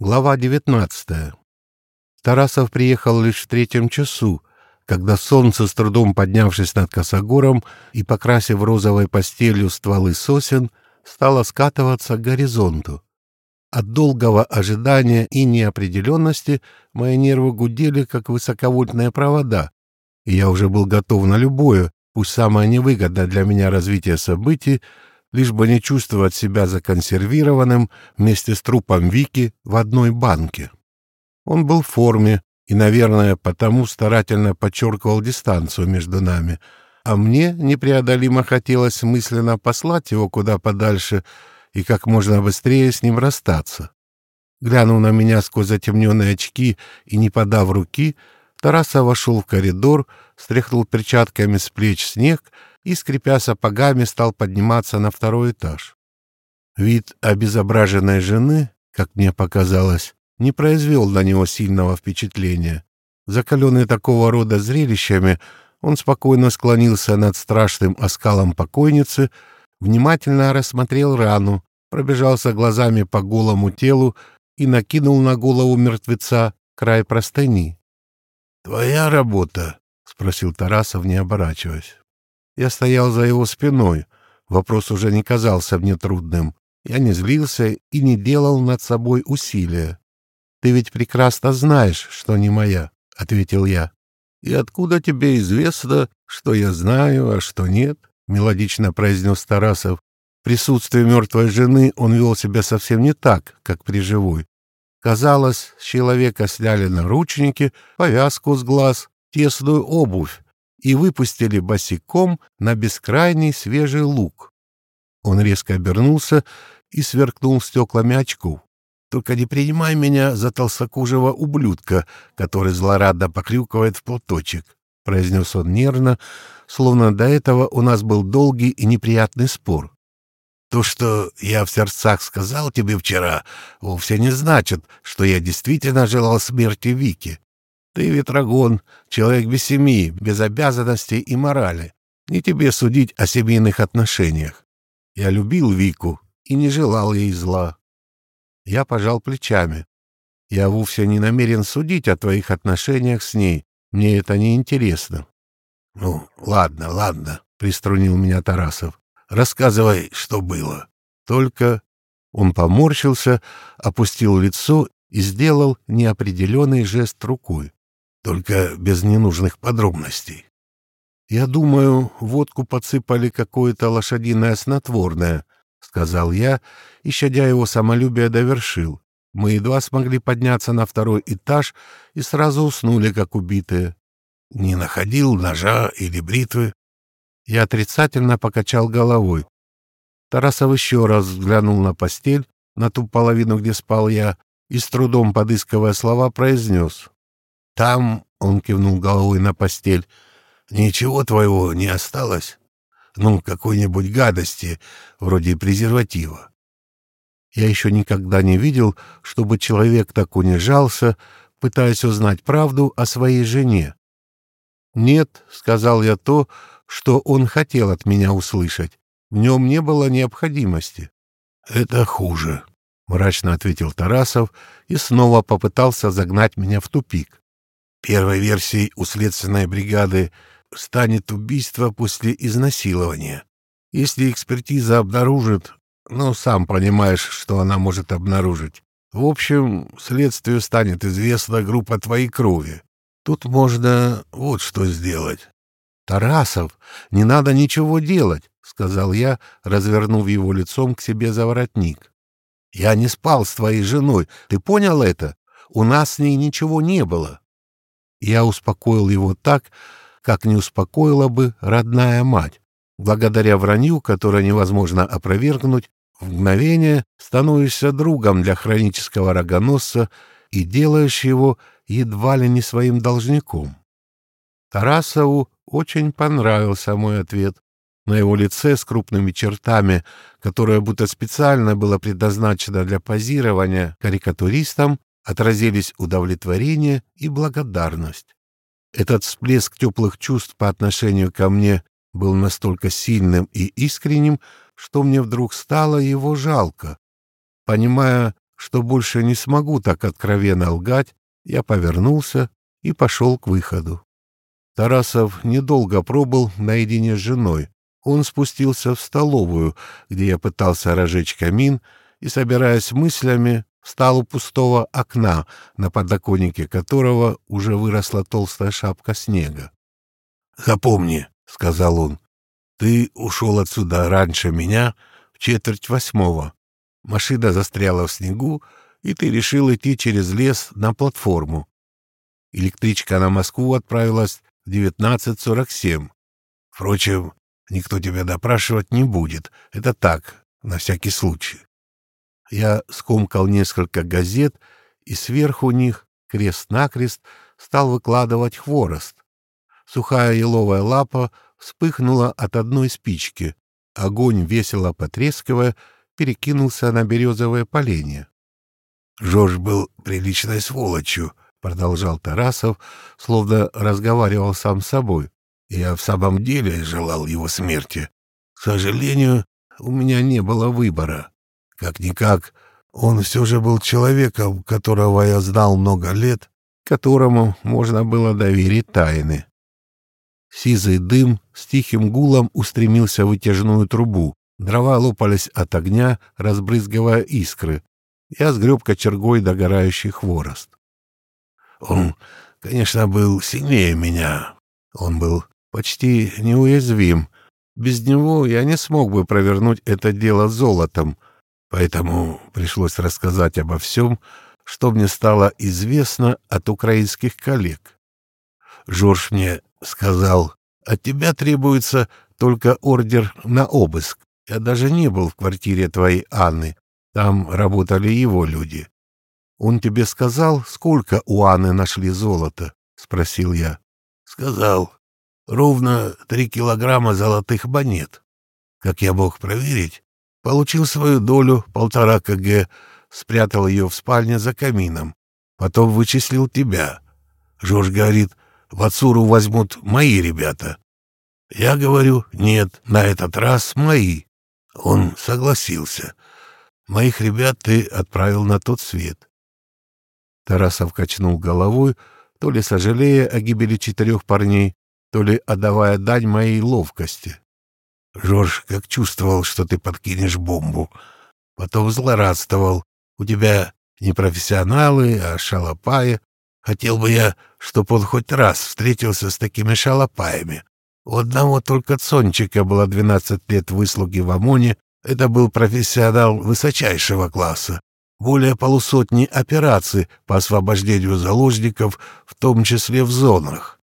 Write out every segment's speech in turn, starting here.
Глава 19. Тарасов приехал лишь в третьем часу, когда солнце, с трудом поднявшись над косогором и покрасив розовой постелью стволы сосен, стало скатываться к горизонту. От долгого ожидания и неопределенности мои нервы гудели, как высоковольтные провода, и я уже был готов на любое, пусть самое невыгодное для меня развитие событий, лишь бы не чувствовать себя законсервированным вместе с трупом Вики в одной банке. Он был в форме и, наверное, потому старательно подчеркивал дистанцию между нами, а мне непреодолимо хотелось мысленно послать его куда подальше и как можно быстрее с ним расстаться. Глянув на меня сквозь затемненные очки и не подав руки, Тараса вошел в коридор, стряхнул перчатками с плеч снег и, скрипя сапогами, стал подниматься на второй этаж. Вид обезображенной жены, как мне показалось, не произвел на него сильного впечатления. Закаленный такого рода зрелищами, он спокойно склонился над страшным оскалом покойницы, внимательно рассмотрел рану, пробежался глазами по голому телу и накинул на голову мертвеца край простыни. — Твоя работа? — спросил Тарасов, не оборачиваясь. Я стоял за его спиной. Вопрос уже не казался мне трудным. Я не злился и не делал над собой усилия. «Ты ведь прекрасно знаешь, что не моя», — ответил я. «И откуда тебе известно, что я знаю, а что нет?» — мелодично произнес Тарасов. В присутствии мертвой жены он вел себя совсем не так, как при живой. Казалось, с человека сняли наручники, повязку с глаз, тесную обувь, и выпустили босиком на бескрайний свежий луг. Он резко обернулся и сверкнул стеклами очков. «Только не принимай меня за толстокожего ублюдка, который злорадно покрюкивает в платочек», — произнес он нервно, словно до этого у нас был долгий и неприятный спор. «То, что я в сердцах сказал тебе вчера, вовсе не значит, что я действительно желал смерти Вики. Ты ветрогон, человек без семьи, без обязанностей и морали. Не тебе судить о семейных отношениях. Я любил Вику и не желал ей зла. Я пожал плечами. Я вовсе не намерен судить о твоих отношениях с ней. Мне это не интересно. Ну, ладно, ладно, приструнил меня Тарасов. Рассказывай, что было. Только он поморщился, опустил лицо и сделал неопределенный жест рукой только без ненужных подробностей. «Я думаю, водку подсыпали какое-то лошадиное снотворное», — сказал я, и, щадя его самолюбие, довершил. Мы едва смогли подняться на второй этаж и сразу уснули, как убитые. Не находил ножа или бритвы. Я отрицательно покачал головой. Тарасов еще раз взглянул на постель, на ту половину, где спал я, и, с трудом подыскивая слова, произнес. Там, — он кивнул головой на постель, — ничего твоего не осталось? Ну, какой-нибудь гадости, вроде презерватива. Я еще никогда не видел, чтобы человек так унижался, пытаясь узнать правду о своей жене. «Нет», — сказал я то, что он хотел от меня услышать. В нем не было необходимости. «Это хуже», — мрачно ответил Тарасов и снова попытался загнать меня в тупик. Первой версией у следственной бригады станет убийство после изнасилования. Если экспертиза обнаружит, ну, сам понимаешь, что она может обнаружить. В общем, следствию станет известна группа твоей крови. Тут можно вот что сделать. «Тарасов, не надо ничего делать», — сказал я, развернув его лицом к себе за воротник. «Я не спал с твоей женой, ты понял это? У нас с ней ничего не было». Я успокоил его так, как не успокоила бы родная мать. Благодаря вранью, которое невозможно опровергнуть, в мгновение становишься другом для хронического рогоносца и делаешь его едва ли не своим должником. Тарасову очень понравился мой ответ. На его лице с крупными чертами, которое будто специально было предназначено для позирования карикатуристам, отразились удовлетворение и благодарность. Этот всплеск теплых чувств по отношению ко мне был настолько сильным и искренним, что мне вдруг стало его жалко. Понимая, что больше не смогу так откровенно лгать, я повернулся и пошел к выходу. Тарасов недолго пробыл наедине с женой. Он спустился в столовую, где я пытался разжечь камин, и, собираясь мыслями, встал у пустого окна, на подоконнике которого уже выросла толстая шапка снега. «Запомни», — сказал он, — «ты ушел отсюда раньше меня в четверть восьмого. Машина застряла в снегу, и ты решил идти через лес на платформу. Электричка на Москву отправилась в 19.47. Впрочем, никто тебя допрашивать не будет. Это так, на всякий случай. Я скомкал несколько газет и сверху них, крест-накрест, стал выкладывать хворост. Сухая еловая лапа вспыхнула от одной спички. Огонь, весело потрескивая, перекинулся на березовое поленье. Жорж был приличной сволочью, — продолжал Тарасов, словно разговаривал сам с собой. Я в самом деле желал его смерти. К сожалению, у меня не было выбора. Как-никак, он все же был человеком, которого я знал много лет, которому можно было доверить тайны. Сизый дым с тихим гулом устремился в вытяжную трубу. Дрова лопались от огня, разбрызгивая искры. Я сгреб кочергой догорающий хворост. Он, конечно, был сильнее меня. Он был почти неуязвим. Без него я не смог бы провернуть это дело золотом, поэтому пришлось рассказать обо всем, что мне стало известно от украинских коллег. Жорж мне сказал, от тебя требуется только ордер на обыск. Я даже не был в квартире твоей Анны. Там работали его люди. Он тебе сказал, сколько у Анны нашли золота? спросил я. Сказал. Ровно три килограмма золотых монет. Как я мог проверить? Получил свою долю, полтора кг, спрятал ее в спальне за камином. Потом вычислил тебя. Жорж говорит, в Ацуру возьмут мои ребята. Я говорю, нет, на этот раз мои. Он согласился. Моих ребят ты отправил на тот свет. Тарасов качнул головой, то ли сожалея о гибели четырех парней, то ли отдавая дань моей ловкости. Жорж как чувствовал, что ты подкинешь бомбу. Потом злорадствовал. У тебя не профессионалы, а шалопаи. Хотел бы я, чтобы он хоть раз встретился с такими шалопаями. У одного только Цончика было двенадцать лет выслуги в ОМОНе. Это был профессионал высочайшего класса более полусотни операций по освобождению заложников, в том числе в зонах.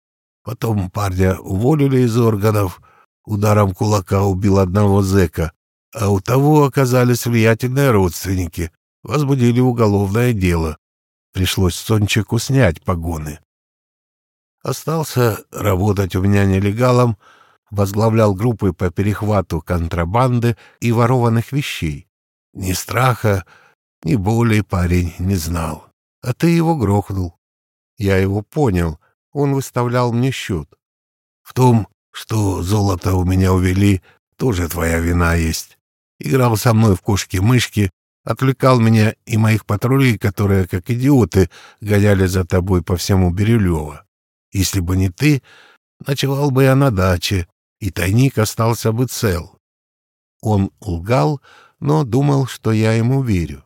Потом парня уволили из органов, ударом кулака убил одного зэка, а у того оказались влиятельные родственники, возбудили уголовное дело. Пришлось Сончику снять погоны. Остался работать у меня нелегалом, возглавлял группы по перехвату контрабанды и ворованных вещей. Ни страха, ни боли парень не знал. А ты его грохнул. Я его понял. Он выставлял мне счет. В том, что золото у меня увели, тоже твоя вина есть. Играл со мной в кошки-мышки, отвлекал меня и моих патрулей, которые, как идиоты, гоняли за тобой по всему Бирюлева. Если бы не ты, ночевал бы я на даче, и тайник остался бы цел. Он лгал, но думал, что я ему верю.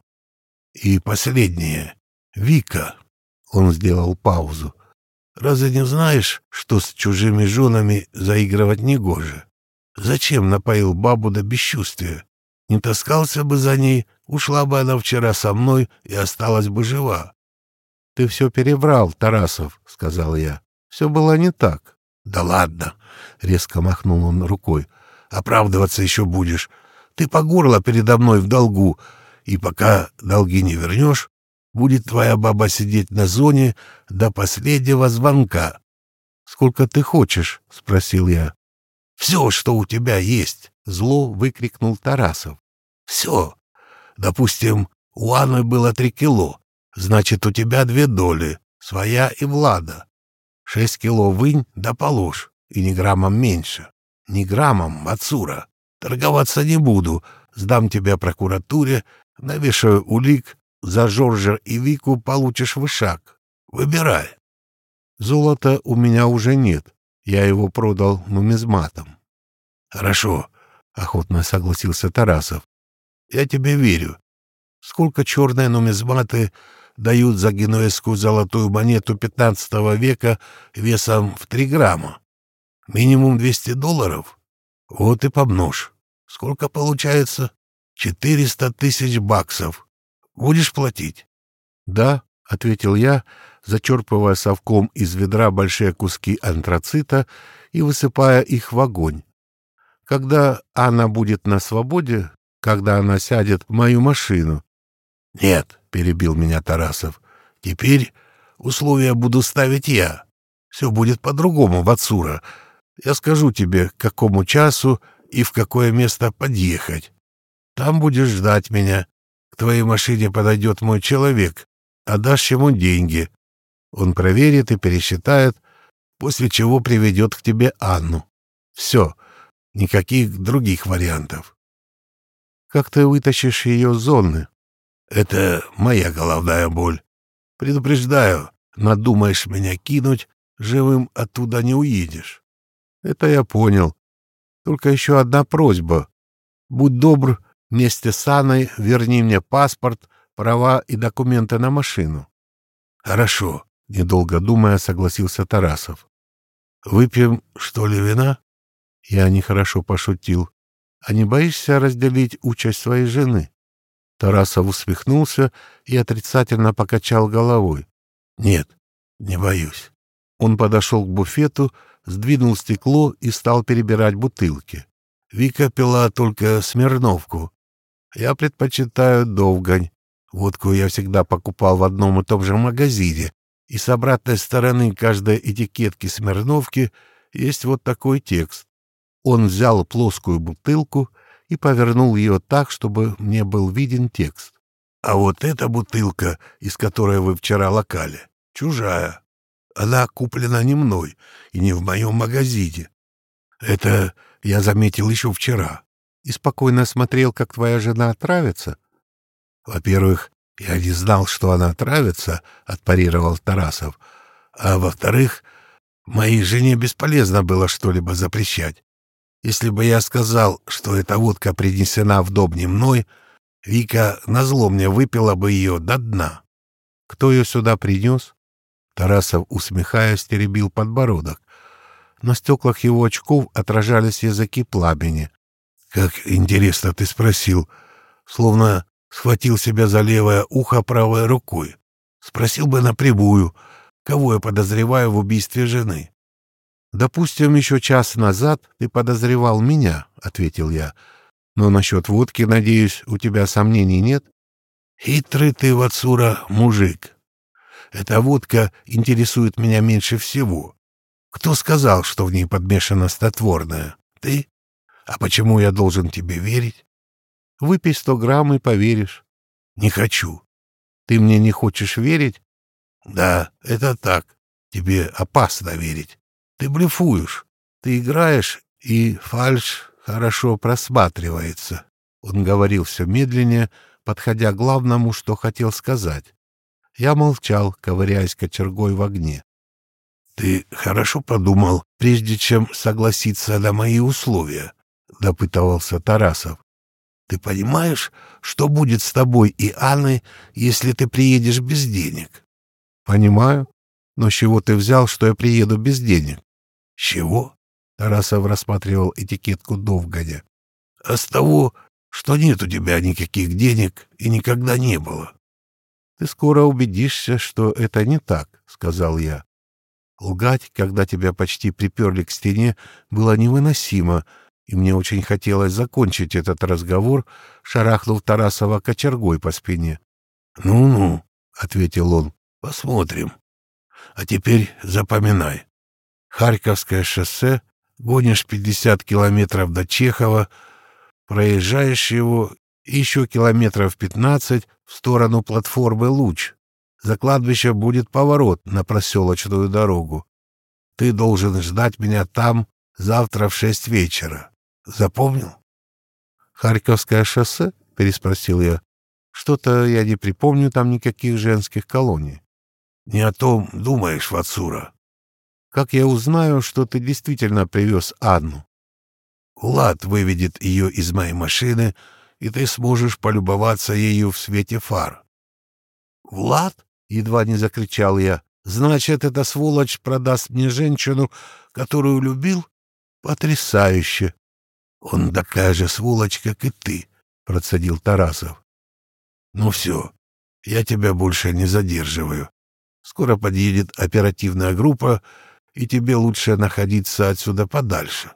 И последнее. Вика. Он сделал паузу. Разве не знаешь, что с чужими женами заигрывать негоже? Зачем напоил бабу до бесчувствия? Не таскался бы за ней, ушла бы она вчера со мной и осталась бы жива. — Ты все перебрал, Тарасов, — сказал я. — Все было не так. — Да ладно, — резко махнул он рукой. — Оправдываться еще будешь. Ты по горло передо мной в долгу, и пока долги не вернешь, будет твоя баба сидеть на зоне до последнего звонка. — Сколько ты хочешь? — спросил я. — Все, что у тебя есть, — зло выкрикнул Тарасов. — Все. Допустим, у Анны было три кило, значит, у тебя две доли, своя и Влада. Шесть кило вынь да положь, и ни граммом меньше. Ни граммом, Мацура. Торговаться не буду, сдам тебя прокуратуре, навешаю улик, за Жоржа и Вику получишь вышаг. Выбирай. Золота у меня уже нет. Я его продал нумизматом. Хорошо, охотно согласился Тарасов. Я тебе верю. Сколько черные нумизматы дают за генуэзскую золотую монету XV века весом в 3 грамма? Минимум 200 долларов? Вот и помножь. Сколько получается? 400 тысяч баксов. Будешь платить? — Да, — ответил я, зачерпывая совком из ведра большие куски антрацита и высыпая их в огонь. Когда она будет на свободе, когда она сядет в мою машину. — Нет, — перебил меня Тарасов, — теперь условия буду ставить я. Все будет по-другому, Вацура. Я скажу тебе, к какому часу и в какое место подъехать. Там будешь ждать меня. К твоей машине подойдет мой человек. Отдашь ему деньги. Он проверит и пересчитает, после чего приведет к тебе Анну. Все. Никаких других вариантов. Как ты вытащишь ее с зоны? Это моя головная боль. Предупреждаю, надумаешь меня кинуть, живым оттуда не уедешь. Это я понял. Только еще одна просьба. Будь добр, Вместе с Анной верни мне паспорт, права и документы на машину. — Хорошо, — недолго думая, согласился Тарасов. — Выпьем, что ли, вина? Я нехорошо пошутил. — А не боишься разделить участь своей жены? Тарасов усмехнулся и отрицательно покачал головой. — Нет, не боюсь. Он подошел к буфету, сдвинул стекло и стал перебирать бутылки. Вика пила только Смирновку, я предпочитаю Довгань. Водку я всегда покупал в одном и том же магазине, и с обратной стороны каждой этикетки Смирновки есть вот такой текст. Он взял плоскую бутылку и повернул ее так, чтобы мне был виден текст. А вот эта бутылка, из которой вы вчера локали, чужая. Она куплена не мной и не в моем магазине. Это я заметил еще вчера и спокойно смотрел, как твоя жена отравится? — Во-первых, я не знал, что она отравится, — отпарировал Тарасов. — А во-вторых, моей жене бесполезно было что-либо запрещать. Если бы я сказал, что эта водка принесена в дом не мной, Вика назло мне выпила бы ее до дна. Кто ее сюда принес? Тарасов, усмехаясь, теребил подбородок. На стеклах его очков отражались языки пламени. Как интересно ты спросил, словно схватил себя за левое ухо правой рукой. Спросил бы напрямую, кого я подозреваю в убийстве жены. «Допустим, еще час назад ты подозревал меня», — ответил я. «Но насчет водки, надеюсь, у тебя сомнений нет?» «Хитрый ты, Вацура, мужик. Эта водка интересует меня меньше всего. Кто сказал, что в ней подмешано снотворное? Ты? А почему я должен тебе верить? Выпей сто грамм и поверишь. Не хочу. Ты мне не хочешь верить? Да, это так. Тебе опасно верить. Ты блефуешь. Ты играешь, и фальш хорошо просматривается. Он говорил все медленнее, подходя к главному, что хотел сказать. Я молчал, ковыряясь кочергой в огне. — Ты хорошо подумал, прежде чем согласиться на мои условия? — допытывался Тарасов. «Ты понимаешь, что будет с тобой и Анной, если ты приедешь без денег?» «Понимаю. Но с чего ты взял, что я приеду без денег?» «С чего?» — Тарасов рассматривал этикетку Довгоня. «А с того, что нет у тебя никаких денег и никогда не было». «Ты скоро убедишься, что это не так», — сказал я. Лгать, когда тебя почти приперли к стене, было невыносимо, и мне очень хотелось закончить этот разговор, шарахнув Тарасова кочергой по спине. «Ну-ну», — ответил он, — «посмотрим. А теперь запоминай. Харьковское шоссе, гонишь 50 километров до Чехова, проезжаешь его еще километров 15 в сторону платформы «Луч». За кладбищем будет поворот на проселочную дорогу. Ты должен ждать меня там завтра в шесть вечера. Запомнил? Харьковское шоссе? переспросил я. Что-то я не припомню там никаких женских колоний. Не о том думаешь, Вацура. Как я узнаю, что ты действительно привез Анну? Влад выведет ее из моей машины, и ты сможешь полюбоваться ею в свете фар. «Влад?» — едва не закричал я. «Значит, эта сволочь продаст мне женщину, которую любил? Потрясающе!» «Он такая же сволочь, как и ты», — процедил Тарасов. «Ну все, я тебя больше не задерживаю. Скоро подъедет оперативная группа, и тебе лучше находиться отсюда подальше».